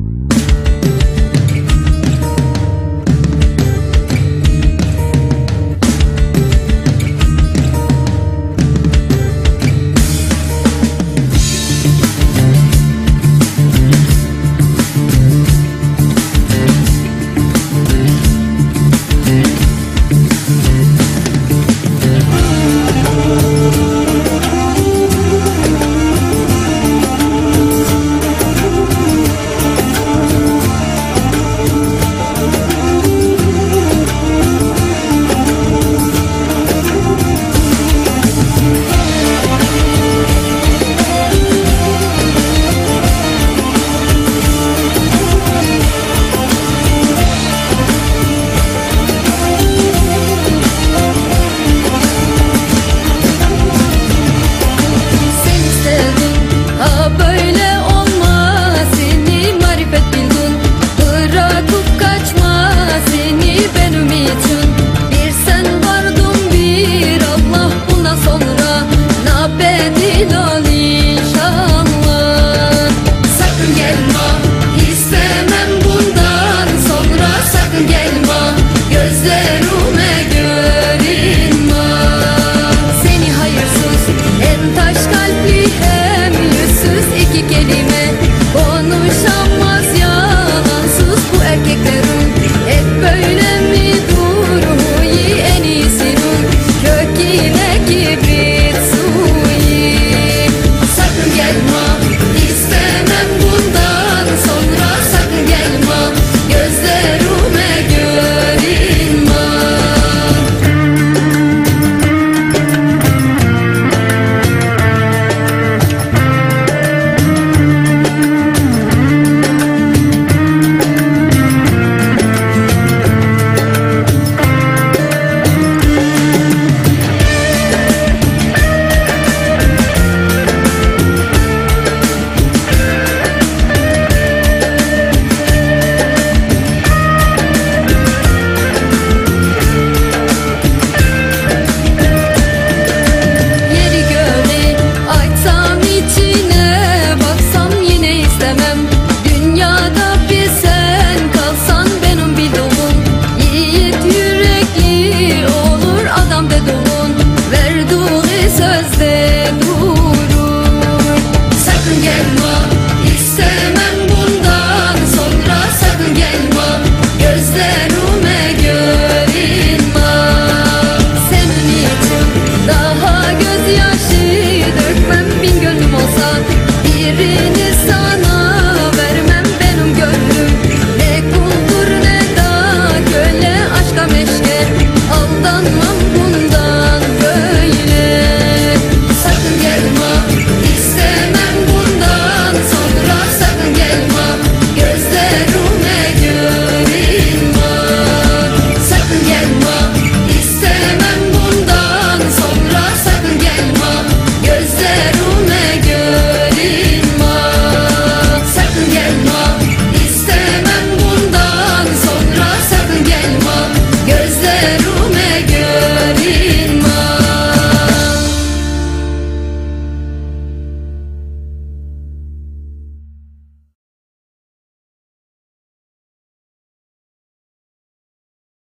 Mm-hmm. kalpli hem yüzsüz. İki kelime